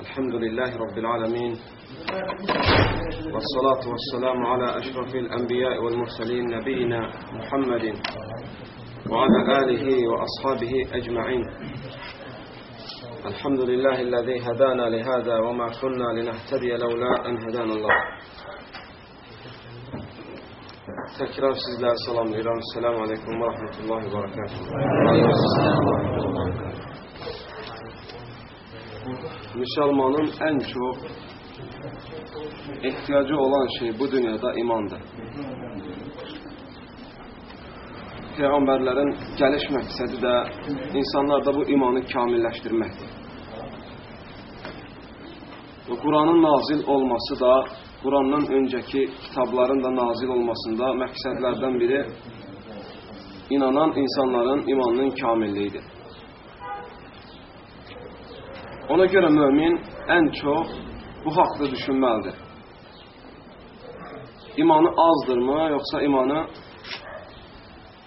الحمد لله رب العالمين والصلاة والسلام على أشرف الأنبياء والمرسلين نبينا محمد وعلى آله وأصحابه أجمعين الحمد لله الذي هدانا لهذا وما كنا لنهتدي لولا أن هدانا الله Tekrar sizler selamlayıram. Selamun Aleyküm ve Rahmetullahi ve Berekatuhu. Müslümanın en çok ihtiyacı olan şey bu dünyada imandır. Peygamberlerin geliş məqsədi də insanlarda bu imanı kamilləşdirməkdir. Və Quranın nazil olması da Qurandan öncəki kitabların da nazil olmasında məqsədlərdən biri inanan insanların imanının kamilliyidir. Ona görə mömin ən çox bu haqda düşünməlidir. İmanı azdırmı, yoxsa imanı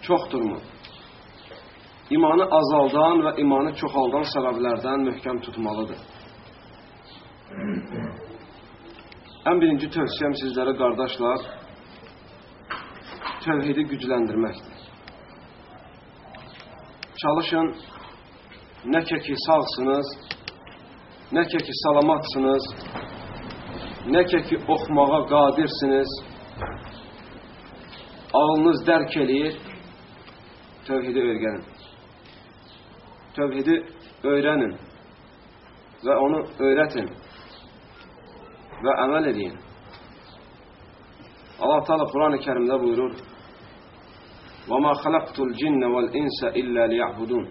çoxdurmu? İmanı azaldan və imanı çoxaldan səbəblərdən möhkəm tutmalıdır. Ən birinci tövsiyəm sizlərə qardaşlar, tövhidi gücləndirməkdir. Çalışın, nə ki sağsınız, nə ki salamatsınız, nə ki oxumağa qadirsiniz, ağlınız dərk eləyir, tövhidi öyrənin. Tövhidi öyrənin və onu öyrətin və əməl edin. Allah Teala Quran-ı Kərimdə buyurur: "Və ma xalaqtul cinnə vel insə illə liya'budun."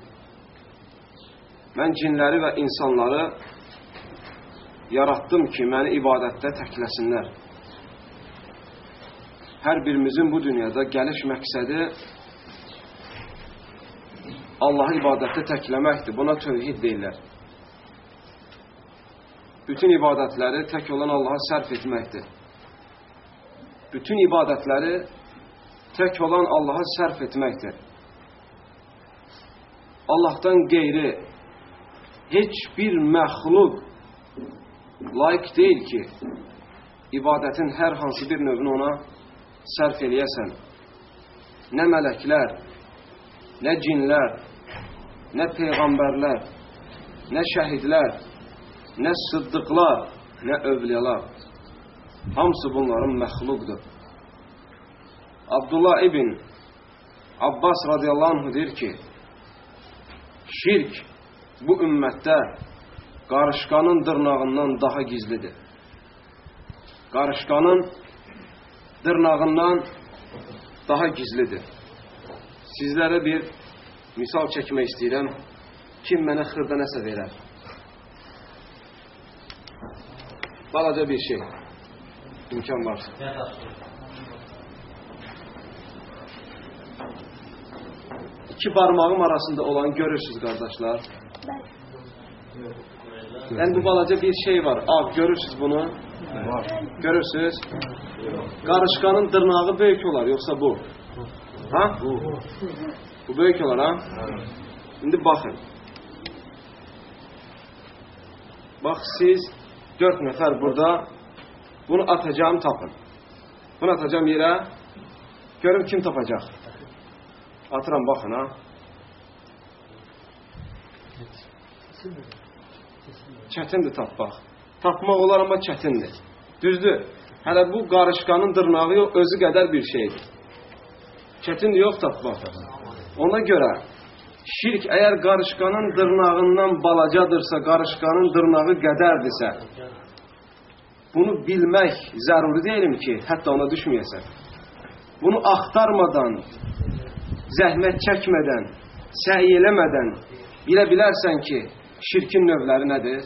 Mən cinləri və insanları yaratdım ki, məni ibadətdə təkləsinlər. Hər birimizin bu dünyada gəliş məqsədi Allahı ibadətdə təkləməkdir. Buna tövhid deyirlər. Bütün ibadətləri tək olan Allaha sərf etməkdir. Bütün ibadətləri tək olan Allaha sərf etməkdir. Allahdan qeyri heç bir məxluq layiq deyil ki, ibadətin hər hansı bir növünü ona sərf eləyəsən. Nə mələklər, nə cinlər, nə peyğəmbərlər, nə şəhidlər, nə sıddıqlar, nə övliyalar. Hamısı bunların məxluqdur. Abdullah ibn Abbas radiyallahu anh deyir ki, şirk bu ümmətdə qarışqanın dırnağından daha gizlidir. Qarışqanın dırnağından daha gizlidir. Sizlərə bir misal çəkmək istəyirəm. Kim mənə xırda nəsə verər? Balaca bir şey. İmkan varsa. İki barmağım arasında olan görürsünüz kardeşler. Yani bu balaca bir şey var. Ab görürsünüz bunu. Var. Görürsünüz. Karışkanın dırnağı büyük olar yoksa bu. Ha? Bu. Bu büyük olar ha? Şimdi bakın. Bak siz dört nefer burada bunu atacağım tapın. Bunu atacağım yere görün kim tapacak. Atıram bakın ha. Çətindir tapmaq. Tapmaq olar amma çətindir. Düzdür. Hələ bu qarışqanın dırnağı yox, özü qədər bir şeydir. Çətindir yox tapmaq. Ona görə şirk əgər qarışqanın dırnağından balacadırsa, qarışqanın dırnağı qədərdirsə, bunu bilmək zəruri deyilmi ki, hətta ona düşməyəsən. Bunu axtarmadan, zəhmət çəkmədən, səy eləmədən bilə bilərsən ki, şirkin növləri nədir?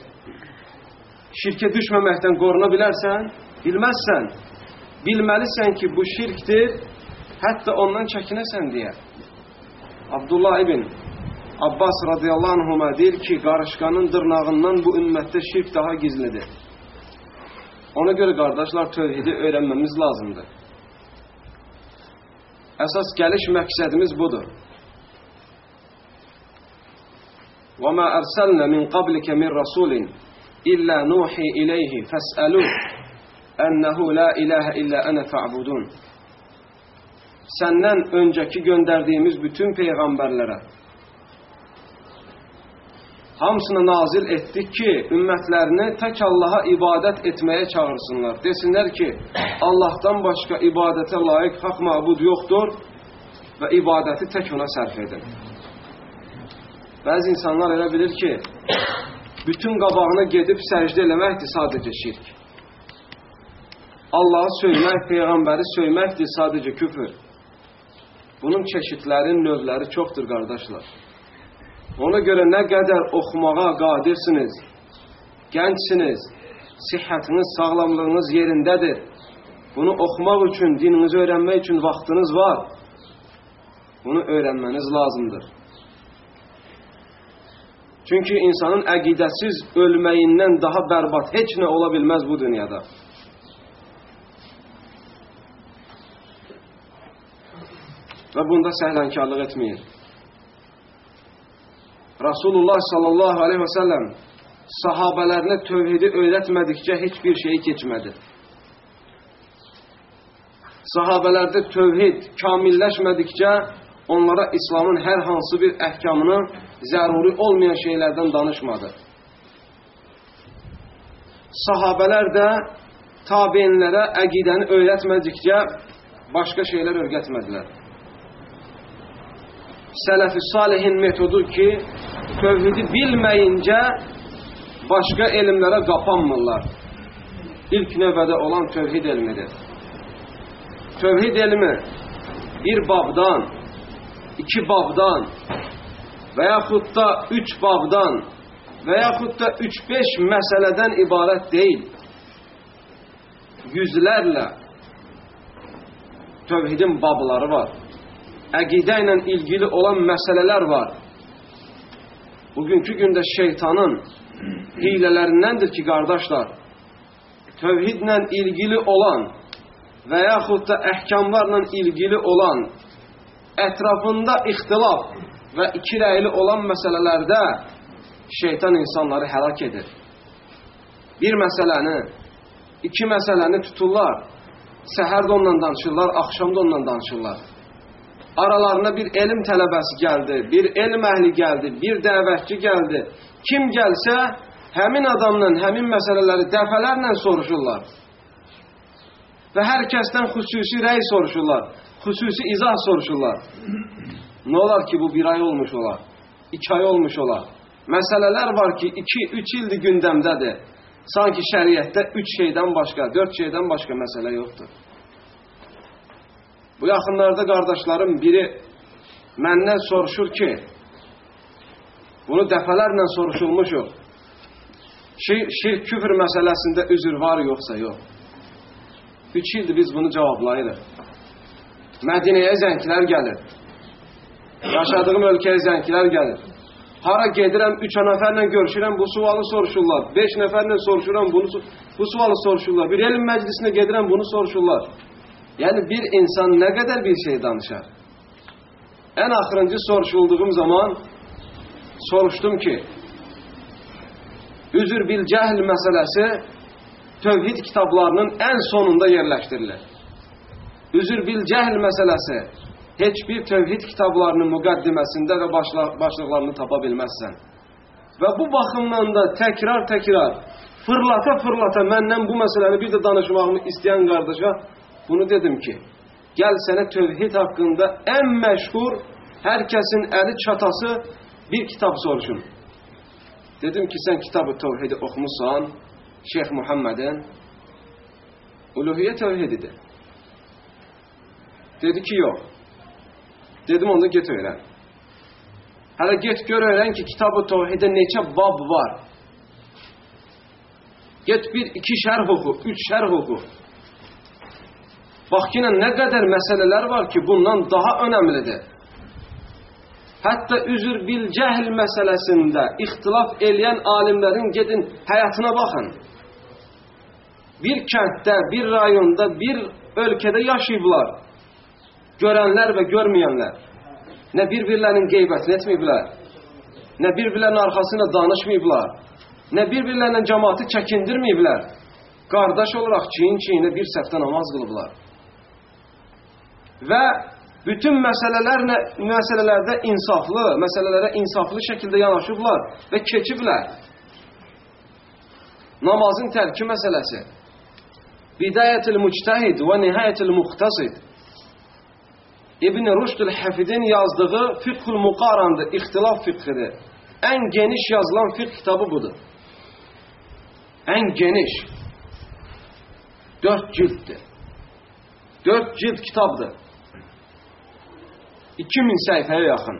Şirkə düşməməkdən qoruna bilərsən, bilməzsən. Bilməlisən ki, bu şirkdir, hətta ondan çəkinəsən deyə. Abdullah ibn Abbas radıyallahu anhuma deyir ki, qarışqanın dırnağından bu ümmətdə şirk daha gizlidir. Ona görə qardaşlar tövhidi öyrənməmiz lazımdır. Əsas gəliş məqsədimiz budur. وَمَا أَرْسَلْنَا مِنْ قَبْلِكَ مِنْ رَسُولٍ İllə nuhi ileyhi fəsəlu ənəhu la iləhə illə ənə fa'budun. Səndən öncəki göndərdiyimiz bütün peyğəmbərlərə hamısına nazil etdik ki, ümmətlərini tək Allaha ibadət etməyə çağırsınlar. Desinlər ki, Allahdan başqa ibadətə layiq haqq mabud yoxdur və ibadəti tək ona sərf edin. Bəzi insanlar elə bilir ki, bütün qabağına gedib səcdə eləməkdir sadəcə şirk. Allahı söymək, Peyğəmbəri söyməkdir sadəcə küfür. Bunun çeşidlərin, növləri çoxdur, qardaşlar. Ona görə nə qədər oxumağa qadirsiniz, gəncsiniz, sihhətiniz, sağlamlığınız yerindədir. Bunu oxumaq üçün, dininizi öyrənmək üçün vaxtınız var. Bunu öyrənməniz lazımdır. Çünki insanın əqidəsiz ölməyindən daha bərbad heç nə ola bilməz bu dünyada. Və bunda səhlənkarlıq etməyin. Rasulullah sallallahu aleyhi və səlləm sahabələrinə tövhidi öyrətmədikcə heç bir şeyi keçmədi. Sahabələrdə tövhid kamilləşmədikcə onlara İslamın hər hansı bir əhkamını zəruri olmayan şeylərdən danışmadı. Sahabələr də tabinlərə əqidəni öyrətmədikcə başqa şeylər öyrətmədilər. Sələf-i Salihin metodu ki, tövhidi bilməyincə başqa elmlərə qapanmırlar. İlk növbədə olan tövhid elmidir. Tövhid elmi bir babdan, iki babdan və yaxud da üç babdan və yaxud da üç-beş məsələdən ibarət deyil. Yüzlərlə tövhidin babları var. Əqidə ilə ilgili olan məsələlər var. Bugünkü gündə şeytanın hilələrindəndir ki, qardaşlar, tövhidlə ilgili olan və yaxud da əhkamlarla ilgili olan ətrafında ixtilaf və iki rəyli olan məsələlərdə şeytan insanları həlak edir. Bir məsələni, iki məsələni tuturlar, səhər də onunla danışırlar, axşam da onunla danışırlar. Aralarına bir elm tələbəsi gəldi, bir elm əhli gəldi, bir dəvətçi gəldi. Kim gəlsə, həmin adamla həmin məsələləri dəfələrlə soruşurlar. Və hər kəsdən xüsusi rəy soruşurlar, xüsusi izah soruşurlar. Nə olar ki, bu bir ay olmuş olar, iki ay olmuş olar. Məsələlər var ki, iki, üç ildir gündəmdədir. Sanki şəriətdə üç şeydən başqa, dörd şeydən başqa məsələ yoxdur. Bu yaxınlarda qardaşlarım biri məndən soruşur ki, bunu dəfələrlə soruşulmuşuq. Şir, şirk küfür məsələsində üzr var yoxsa yox. Üç ildir biz bunu cavablayırıq. Mədinəyə zənglər gəlir. Yaşadığım ölkəyə zənglər gəlir. Hara gedirəm, üç nəfərlə görüşürəm, bu sualı soruşurlar. Beş nəfərlə soruşuram, bunu, bu sualı soruşurlar. Bir elm məclisinə gedirəm, bunu soruşurlar. Yəni bir insan nə qədər bir şey danışar? Ən axırıncı soruşulduğum zaman soruşdum ki, üzr bil cəhl məsələsi tövhid kitablarının ən sonunda yerləşdirilir. Üzr bil cəhl məsələsi heç bir tövhid kitablarının müqəddiməsində və başlıqlarını tapa bilməzsən. Və bu baxımdan da təkrar-təkrar, fırlata-fırlata məndən bu məsələni bir də danışmağımı istəyən qardaşa bunu dedim ki, gəl sənə tövhid haqqında ən məşhur, hər kəsin əli çatası bir kitab soruşun. Dedim ki, sən kitabı tövhidi oxumusan, Şeyx Muhammedin, Uluhiyyə tövhididir. Dedi ki, yox. Dedim, onda get öyrən. Hələ get gör öyrən ki, kitab-ı tövhidə neçə bab var. Get bir, iki şərh oxu, üç şərh oxu. Bax ki, nə qədər məsələlər var ki, bundan daha önəmlidir. Hətta üzr bil cəhl məsələsində ixtilaf eləyən alimlərin gedin həyatına baxın. Bir kənddə, bir rayonda, bir ölkədə yaşayıblar. Görənlər və görməyənlər. Nə bir-birlərinin qeybətini etməyiblər. Nə bir-birlərinin arxasına danışmayıblar. nə bir-birlərindən cəmaatı çəkindirməyiblər. Qardaş olaraq çiyin-çiyinə bir səfdə namaz qılıblar. Və bütün məsələlərlə, məsələlərdə insaflı, məsələlərə insaflı şəkildə yanaşıblar və keçiblər. Namazın tərki məsələsi. Bidayətil müctəhid və nihayətil muxtasid. İbn Rüşdül Həfidin yazdığı Fiqhul Muqarandır, ixtilaf fiqhidir. Ən geniş yazılan fiqh kitabı budur. Ən geniş. Dörd cilddir. Dörd cild kitabdır. 2000 səhifəyə yaxın.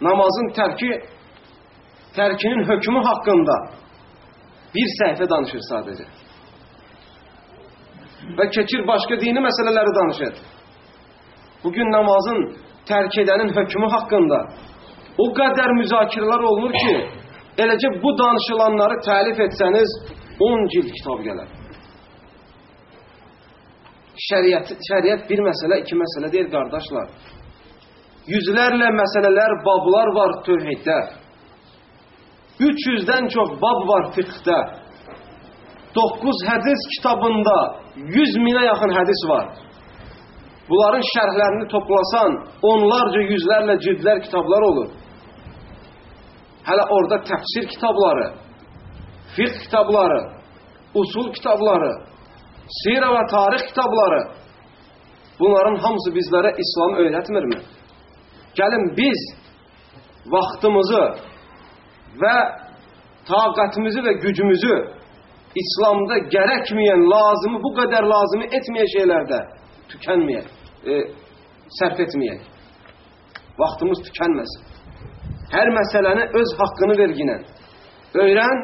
Namazın tərki, tərkinin hökmü haqqında bir səhifə danışır sadəcə. Və keçir başqa dini məsələləri danışır. Bugün namazın tərk edənin hökmü haqqında o qədər müzakirələr olunur ki, eləcə bu danışılanları təlif etsəniz 10 cild kitab gələr. Şəriət, şəriət bir məsələ, iki məsələ deyil, qardaşlar. Yüzlərlə məsələlər, bablar var tövhiddə. 300-dən çox bab var fiqhdə. 9 hədis kitabında 100 minə yaxın hədis var. Bunların şərhlərini toplasan, onlarca, yüzlərlə cildlər kitablar olur. Hələ orada təfsir kitabları, fiqh kitabları, usul kitabları, sirə və tarix kitabları, bunların hamısı bizlərə İslam öyrətmirmi? Gəlin biz vaxtımızı və taqətimizi və gücümüzü İslamda gərəkməyən, lazımı, bu qədər lazımı etməyən şeylərdə tükənməyək, e, sərf etməyək. Vaxtımız tükənməsin. Hər məsələni öz haqqını verginən. Öyrən,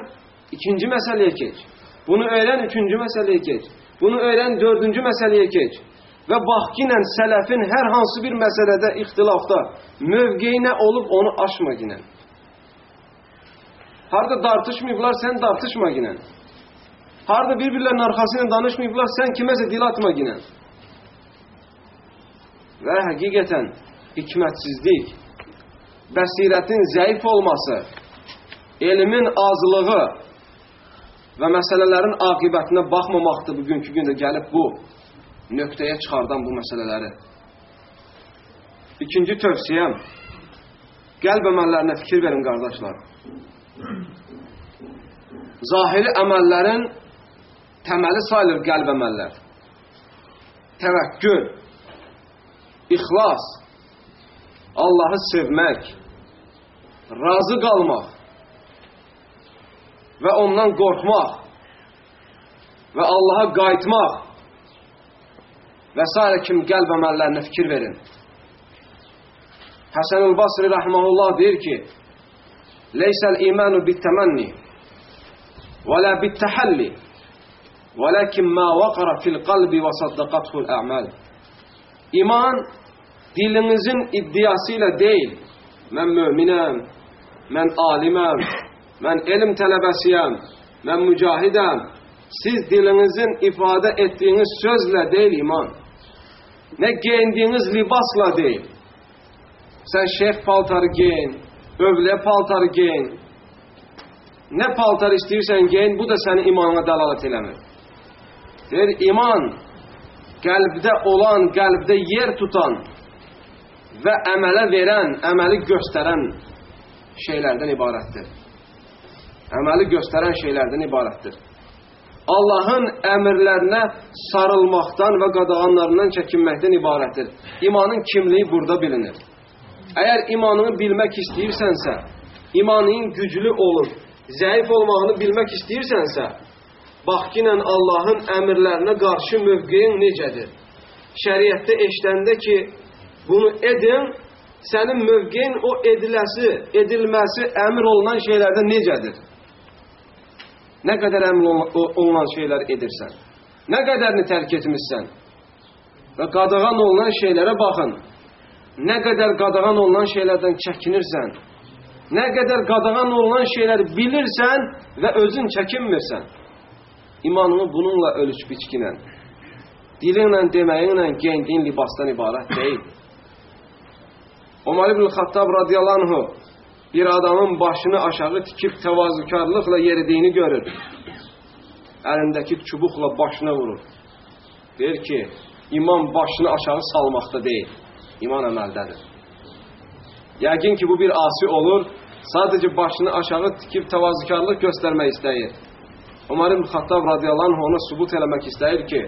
ikinci məsələyə keç. Bunu öyrən, üçüncü məsələyə keç. Bunu öyrən, dördüncü məsələyə keç. Və bax ki, sələfin hər hansı bir məsələdə ixtilafda mövqeyinə olub onu aşma ginən. Harada dartışmayıblar, sən dartışma ginən. Harada bir-birlərinin arxasıyla danışmayıblar, sən kiməsə dil atma ginən. Və həqiqətən hikmətsizlik, bəsirətin zəif olması, elmin azlığı və məsələlərin aqibətinə baxmamaqdır bugünkü gündə gəlib bu nöqtəyə çıxardan bu məsələləri. İkinci tövsiyəm, qəlb əməllərinə fikir verin, qardaşlar. Zahiri əməllərin təməli sayılır qəlb əməllər. Təvəkkül, İxlas, Allahı sevmək, razı qalmaq və ondan qorxmaq və Allaha qayıtmaq və s. kimi qəlb əməllərinə fikir verin. Həsən-ül Basri rəhməhullah deyir ki, Leysəl imanu bittəmənni və la bittəhəlli və lakin ma vaqara fil qalbi və saddaqathu l-əməl. İman dilinizin iddiasıyla değil, mən möminəm, mən aliməm, mən elm tələbəsiyəm, mən mücahidəm. Siz dilinizin ifadə etdiyiniz sözlə deyil iman. Nə giyindiyiniz libasla deyil. Sən şeyh paltarı giyin, övlə paltarı giyin. Nə paltar istəyirsən giyin, bu da səni imanına dəlalət eləmir. Deyir, iman qəlbdə olan, qəlbdə yer tutan və əmələ verən, əməli göstərən şeylərdən ibarətdir. Əməli göstərən şeylərdən ibarətdir. Allahın əmrlərinə sarılmaqdan və qadağanlarından çəkinməkdən ibarətdir. İmanın kimliyi burada bilinir. Əgər imanını bilmək istəyirsənsə, imanın güclü olur, zəif olmağını bilmək istəyirsənsə, bax ki, Allahın əmrlərinə qarşı mövqeyin necədir? Şəriətdə eşləndə ki, bunu edin, sənin mövqeyin o ediləsi, edilməsi əmr olunan şeylərdə necədir? Nə qədər əmr olunan şeylər edirsən? Nə qədərini tərk etmişsən? Və qadağan olunan şeylərə baxın. Nə qədər qadağan olunan şeylərdən çəkinirsən? Nə qədər qadağan olunan şeyləri bilirsən və özün çəkinmirsən? İmanını bununla ölüş biçkinlə, dilinlə, deməyinlə geyindiyin libasdan ibarət deyil. Ömer ibn Xattab radiyallahu bir adamın başını aşağı tikib təvazükarlıqla yeridiyini görür. Əlindəki çubuqla başına vurur. Deyir ki, iman başını aşağı salmaqda deyil, iman əməldədir. Yəqin ki, bu bir asi olur, sadəcə başını aşağı tikib təvazükarlıq göstərmək istəyir. Ömər ibn Xattab radiyallahu anh onu subut eləmək istəyir ki,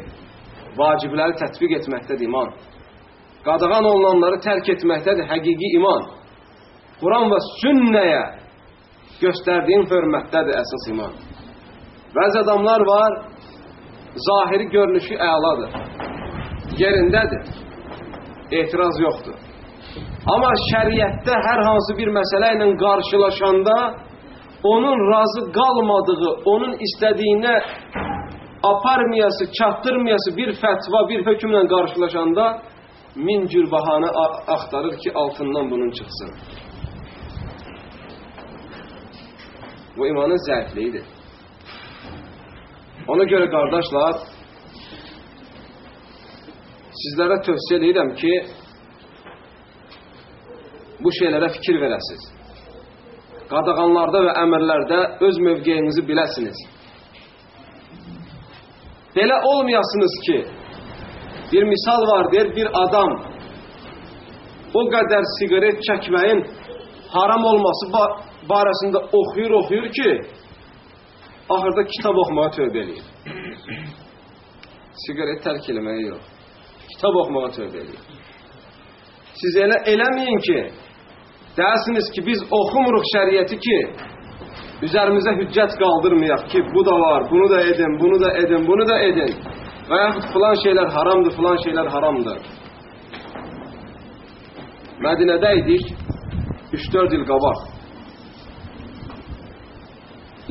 vacibləri tətbiq etməkdədir iman. Qadağan olunanları tərk etməkdədir həqiqi iman. Quran və sünnəyə göstərdiyin hörmətdədir əsas iman. Bəzi adamlar var, zahiri görünüşü əladır, yerindədir, etiraz yoxdur. Amma şəriətdə hər hansı bir məsələ ilə qarşılaşanda onun razı qalmadığı, onun istədiyinə aparmayası, çatdırmayası bir fətva, bir hökmlə qarşılaşanda min cür bahanə axtarır ki, altından bunun çıxsın. Bu imanın zərfliyidir. Ona görə qardaşlar, sizlərə tövsiyə edirəm ki, bu şeylərə fikir verəsiniz. Qadağanlarda və əmrlərdə öz mövqeyinizi biləsiniz. Belə olmayasınız ki, bir misal var, deyir, bir adam o qədər sigaret çəkməyin haram olması barəsində oxuyur, oxuyur ki, axırda kitab oxumağa tövbə eləyir. Sigaret tərk eləməyə yox. Kitab oxumağa tövbə eləyir. Siz elə eləməyin ki, Deyəsiniz ki, biz oxumuruq şəriəti ki, üzərimizə hüccət qaldırmayaq ki, bu da var, bunu da edin, bunu da edin, bunu da edin. Və yaxud filan şeylər haramdır, filan şeylər haramdır. Mədinədə idik 3-4 il qabaq.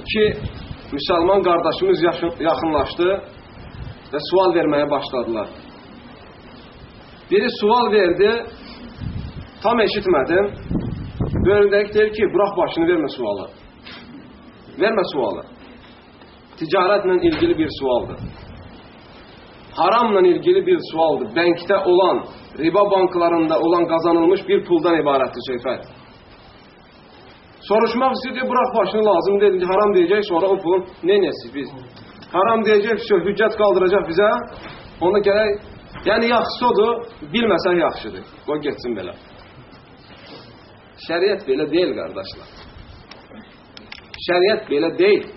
İki müsəlman qardaşımız yaxınlaşdı və sual verməyə başladılar. Biri sual verdi, tam eşitmədim. Böyündəki deyir ki, bırax başını, vermə sualı. Vermə sualı. Ticarətlə ilgili bir sualdır. Haramla ilgili bir sualdır. Bənkdə olan, riba banklarında olan qazanılmış bir puldan ibarətdir söhbət. Soruşmaq istəyir, bırax başını lazım dedi, haram deyəcək, sonra o pulun neynəsiz biz? Haram deyəcək, hüccət qaldıracaq bizə, ona gərək, yəni yaxşısı odur, bilməsən yaxşıdır. Qoy getsin belə. Şəriət belə deyil, qardaşlar. Şəriət belə deyil.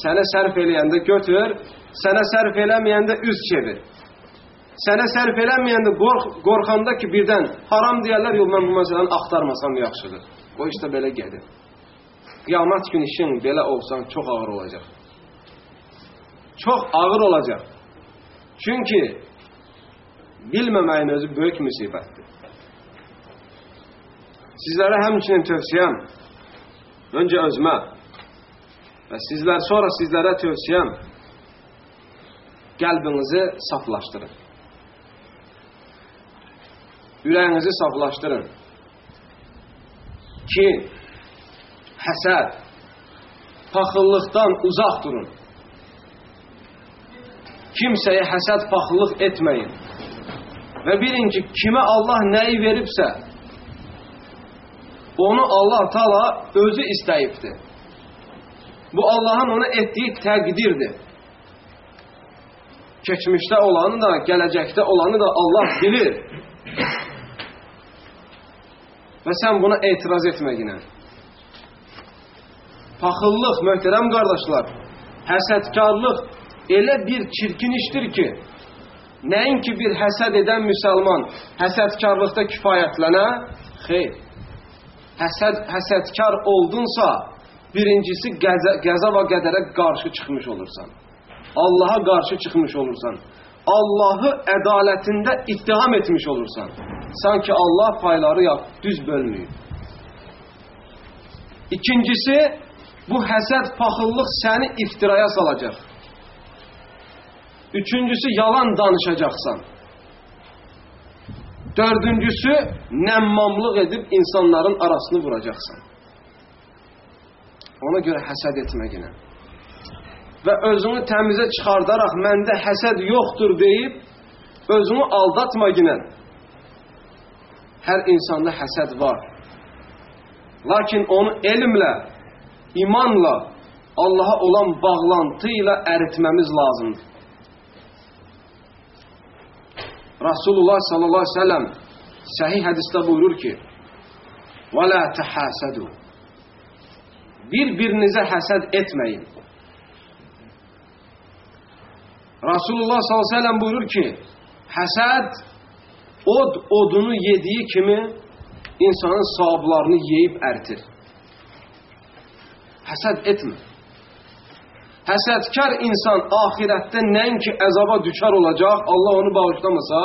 Sənə sərf eləyəndə götür, sənə sərf eləməyəndə üz çevir. Sənə sərf eləməyəndə qorx, qorxanda ki, birdən haram deyərlər, yox, mən bu məsələni axtarmasam yaxşıdır. O işte belə gedir. Qiyamət gün işin belə olsan çox ağır olacaq. Çox ağır olacaq. Çünki bilməməyin özü böyük müsibətdir. Sizlərə həmçinin tövsiyəm, öncə özmə və sizlər sonra sizlərə tövsiyəm, qəlbinizi saflaşdırın. Ürəyinizi saflaşdırın. Kin, həsəd, paxıllıqdan uzaq durun. Kimsəyə həsəd, paxıllıq etməyin. Və bilin ki, kimə Allah nəyi veribsə, Onu Allah Taala özü istəyibdir. Bu Allahın ona etdiyi təqdirdir. Keçmişdə olanı da, gələcəkdə olanı da Allah bilir. Və sən buna etiraz etmə yenə. Paxıllıq, möhtərəm qardaşlar, həsədkarlıq elə bir çirkin işdir ki, nəinki bir həsəd edən müsəlman həsədkarlıqda kifayətlənə, xeyr həsəd, həsədkar oldunsa, birincisi qəzə, qəza və qədərə qarşı çıxmış olursan. Allaha qarşı çıxmış olursan. Allahı ədalətində ittiham etmiş olursan. Sanki Allah payları yap, düz bölməyib. İkincisi, bu həsəd, paxıllıq səni iftiraya salacaq. Üçüncüsü, yalan danışacaqsan. Dördüncüsü, nəmmamlıq edib insanların arasını vuracaqsan. Ona görə həsəd etmə yenə. Və özünü təmizə çıxardaraq məndə həsəd yoxdur deyib, özünü aldatma yenə. Hər insanda həsəd var. Lakin onu elmlə, imanla, Allaha olan bağlantı ilə əritməmiz lazımdır. Rasulullah sallallahu aleyhi ve sellem səhih hədisdə buyurur ki, وَلَا تَحَاسَدُوا Bir-birinizə həsəd etməyin. Rasulullah sallallahu aleyhi ve sellem buyurur ki, həsəd od odunu yediyi kimi insanın savablarını yeyib əritir. Həsəd etmə. Həsədkar insan ahirətdə nəinki əzaba düşər olacaq, Allah onu bağışlamasa,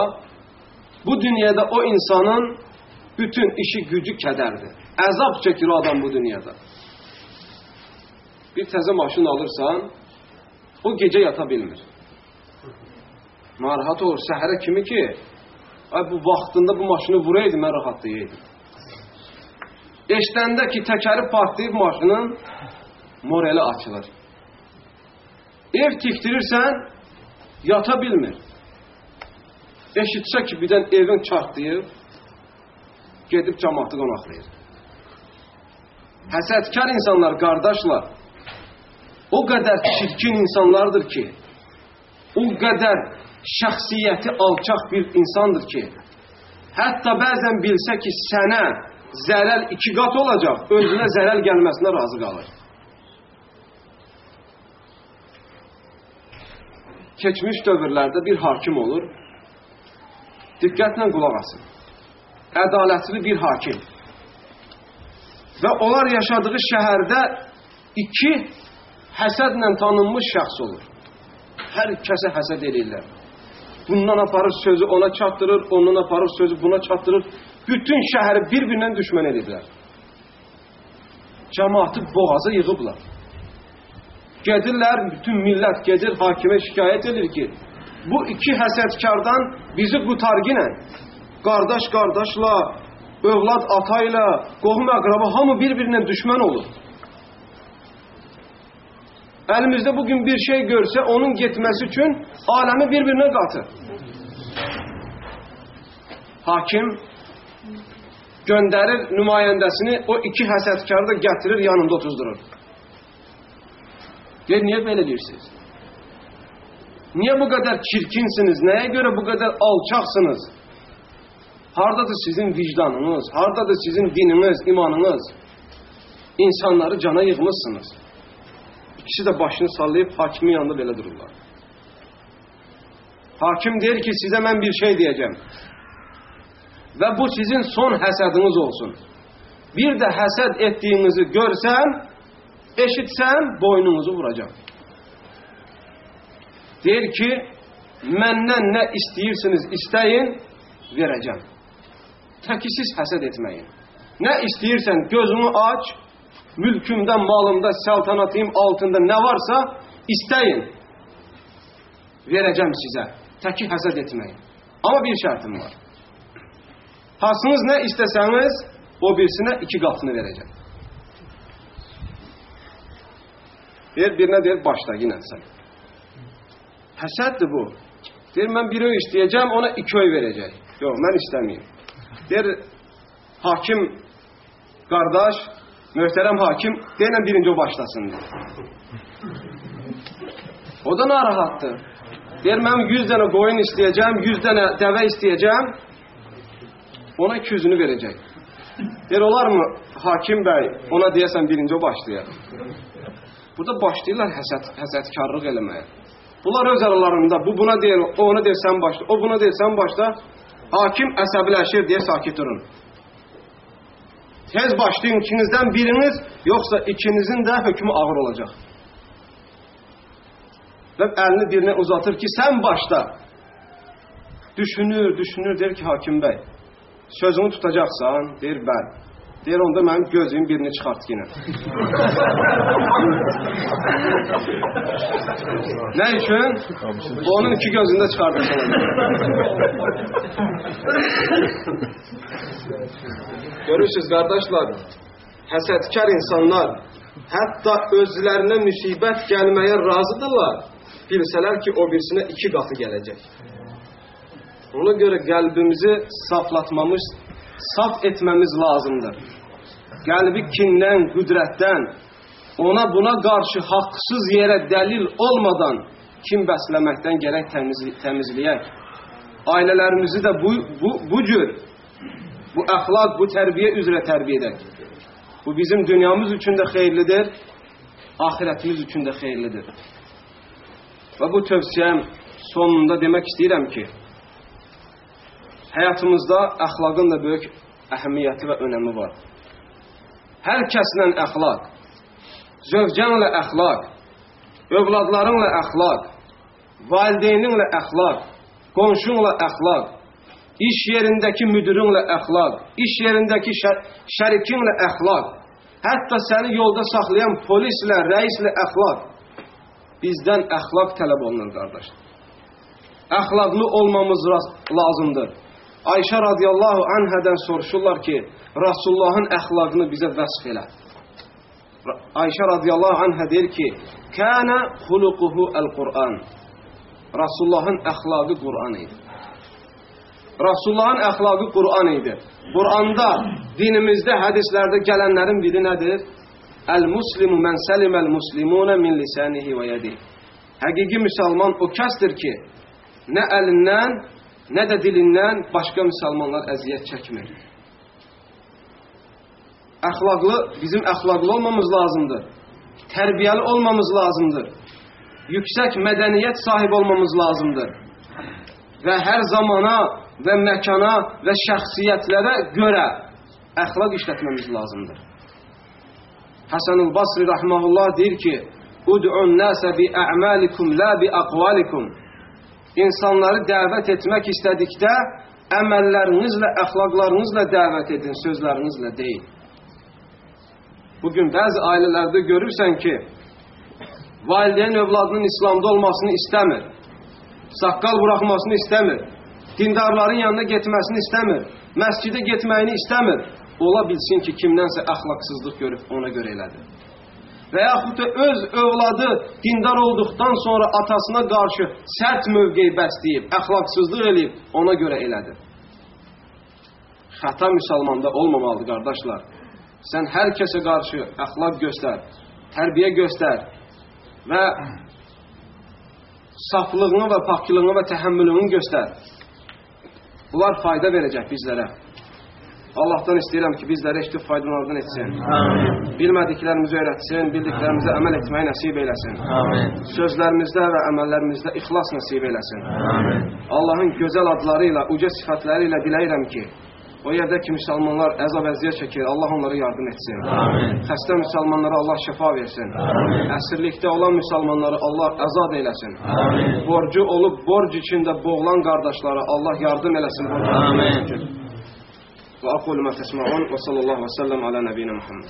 bu dünyada o insanın bütün işi gücü kədərdir. Əzab çəkir adam bu dünyada. Bir təzə maşın alırsan, o gecə yata bilmir. Narahat olur, səhərə kimi ki, ay bu vaxtında bu maşını vuraydı, mən rahatlayaydım. Eşdəndə ki, təkəri partlayıb maşının morali açılır. Ev tikdirirsən, yata bilmir. Eşitsə ki, birdən evin çartlayıb, gedib cəmatı qonaqlayır. Həsədkar insanlar, qardaşlar, o qədər çirkin insanlardır ki, o qədər şəxsiyyəti alçaq bir insandır ki, hətta bəzən bilsə ki, sənə zərəl iki qat olacaq, özünə zərəl gəlməsinə razı qalır. Keçmiş dövrlərdə bir hakim olur, diqqətlə qulaq asın. Ədalətli bir hakim. Və onlar yaşadığı şəhərdə iki həsədlə tanınmış şəxs olur. Hər kəsə həsəd edirlər. Bundan aparır sözü ona çatdırır, ondan aparır sözü buna çatdırır. Bütün şəhəri bir-birindən düşmən edirlər. Cəmaatı boğaza yığıblar. Gedirlər, bütün millət gedir, hakimə şikayət edir ki, bu iki həsədkardan bizi qutarginə, qardaş qardaşla, övlad atayla, qohum əqraba hamı bir-birinə düşmən olur. Əlimizdə bugün bir şey görsə, onun getməsi üçün aləmi bir-birinə qatır. Hakim göndərir nümayəndəsini, o iki həsədkarı da gətirir, yanında otuzdurur. Deyir, niyə belə deyirsiniz? Niyə bu qədər çirkinsiniz? Nəyə görə bu qədər alçaqsınız? Hardadır sizin vicdanınız? Hardadır sizin dininiz, imanınız? İnsanları cana yığmışsınız. İkisi də başını sallayıb hakimin yanında belə dururlar. Hakim deyir ki, sizə mən bir şey deyəcəm. Və bu sizin son həsədiniz olsun. Bir də həsəd etdiyinizi görsəm, eşitsəm, boynunuzu vuracam. Deyir ki, məndən nə istəyirsiniz, istəyin, verəcəm. Təki siz həsəd etməyin. Nə istəyirsən, gözünü aç, mülkümdə, malımda, səltanatım altında nə varsa, istəyin. Verəcəm sizə. Təki həsəd etməyin. Amma bir şərtim var. Hasınız nə istəsəniz, o birisinə iki qatını verəcəm. Deyir, birinə deyir, başla yenə sən. Həsəddir bu. Deyir, mən bir öy istəyəcəm, ona iki öy verəcək. Yox, mən istəməyim. Deyir, hakim, qardaş, möhtərəm hakim, deyilən birinci o başlasın. O da narahatdır. Deyir, mən 100 dənə qoyun istəyəcəm, 100 dənə dəvə istəyəcəm, ona 200-ünü verəcək. Deyir, olarmı hakim bəy, ona deyəsən birinci o başlayar. Burada başlayırlar həsəd, həsədkarlıq eləməyə. Bunlar öz aralarında, bu buna deyir, o ona deyir, sən başla, o buna deyir, sən başla. Hakim əsəbiləşir deyə sakit durun. Tez başlayın ikinizdən biriniz, yoxsa ikinizin də hökmü ağır olacaq. Və əlini birinə uzatır ki, sən başla. Düşünür, düşünür, deyir ki, hakim bəy, sözünü tutacaqsan, deyir, bəli. Deyir, onda mənim gözümün birini çıxart yenə. nə üçün? Onun iki gözünü də çıxardırsan. Görürsünüz, qardaşlar, həsədkar insanlar hətta özlərinə müsibət gəlməyə razıdırlar. Bilsələr ki, o birisinə iki qatı gələcək. Ona görə qəlbimizi saflatmamız, saf etməmiz lazımdır. Qəlbi kindən, qüdrətdən, ona buna qarşı haqsız yerə dəlil olmadan kim bəsləməkdən gərək təmizli təmizləyək. Ailələrimizi də bu, bu, bu cür, bu əxlaq, bu tərbiyə üzrə tərbiyə edək. Bu bizim dünyamız üçün də xeyirlidir, ahirətimiz üçün də xeyirlidir. Və bu tövsiyəm sonunda demək istəyirəm ki, həyatımızda əxlaqın da böyük əhəmiyyəti və önəmi var. Hər kəslə əxlaq, zövcənlə əxlaq, övladlarınla əxlaq, valideyninlə əxlaq, qonşunla əxlaq, iş yerindəki müdürünlə əxlaq, iş yerindəki şər şərikinlə əxlaq, hətta səni yolda saxlayan polislə, rəislə əxlaq. Bizdən əxlaq tələb olunur, qardaşlar. Əxlaqlı olmamız lazımdır. Ayşə radiyallahu anhədən soruşurlar ki, Rasulullahın əxlaqını bizə vəsf elə. Ayşə radiyallahu anhə deyir ki, Kənə xuluquhu əl-Qur'an. Rasulullahın əxlaqı Qur'an idi. Rasulullahın əxlaqı Qur'an idi. Qur'anda, dinimizdə, hədislərdə gələnlərin biri nədir? Əl-muslimu mən səliməl-muslimunə min lisanihi və yedih. Həqiqi müsəlman o kəsdir ki, nə əlindən, nə də dilindən başqa müsəlmanlar əziyyət çəkmir. Əxlaqlı, bizim əxlaqlı olmamız lazımdır. Tərbiyəli olmamız lazımdır. Yüksək mədəniyyət sahibi olmamız lazımdır. Və hər zamana və məkana və şəxsiyyətlərə görə əxlaq işlətməmiz lazımdır. Həsən-ül Basri rəhməhullah deyir ki, Ud'un nəsə bi ə'məlikum, lə bi əqvalikum. İnsanları dəvət etmək istədikdə əməllərinizlə, əxlaqlarınızla dəvət edin, sözlərinizlə deyil. Bugün bəzi ailələrdə görürsən ki, valideyn övladının İslamda olmasını istəmir, saqqal buraxmasını istəmir, dindarların yanına getməsini istəmir, məscidə getməyini istəmir. Ola bilsin ki, kimdənsə əxlaqsızlıq görüb ona görə elədir. Və yaxud da öz övladı dindar olduqdan sonra atasına qarşı sərt mövqeyi bəsləyib, əxlaqsızlıq eləyib, ona görə elədir. Xəta müsəlmanda olmamalıdır, qardaşlar. Sən hər kəsə qarşı əxlaq göstər, tərbiyə göstər və saflığını və paklığını və təhəmmülünü göstər. Bunlar fayda verəcək bizlərə. Allahdan istəyirəm ki, bizlərə eşitib faydalardan etsin. Amin. Bilmədiklərimizi öyrətsin, bildiklərimizə əməl etməyi nəsib eyləsin. Amin. Sözlərimizdə və əməllərimizdə ixlas nəsib eyləsin. Amin. Allahın gözəl adları ilə, uca sifətləri ilə diləyirəm ki, o yerdə ki, müsəlmanlar əzab əziyyət çəkir, Allah onlara yardım etsin. Amin. Xəstə müsəlmanlara Allah şəfa versin. Amin. Əsirlikdə olan müsəlmanları Allah əzad eyləsin. Amin. Borcu olub, borc içində boğulan qardaşlara Allah yardım eləsin. Amin. وأقول ما تسمعون وصلى الله وسلم على نبينا محمد.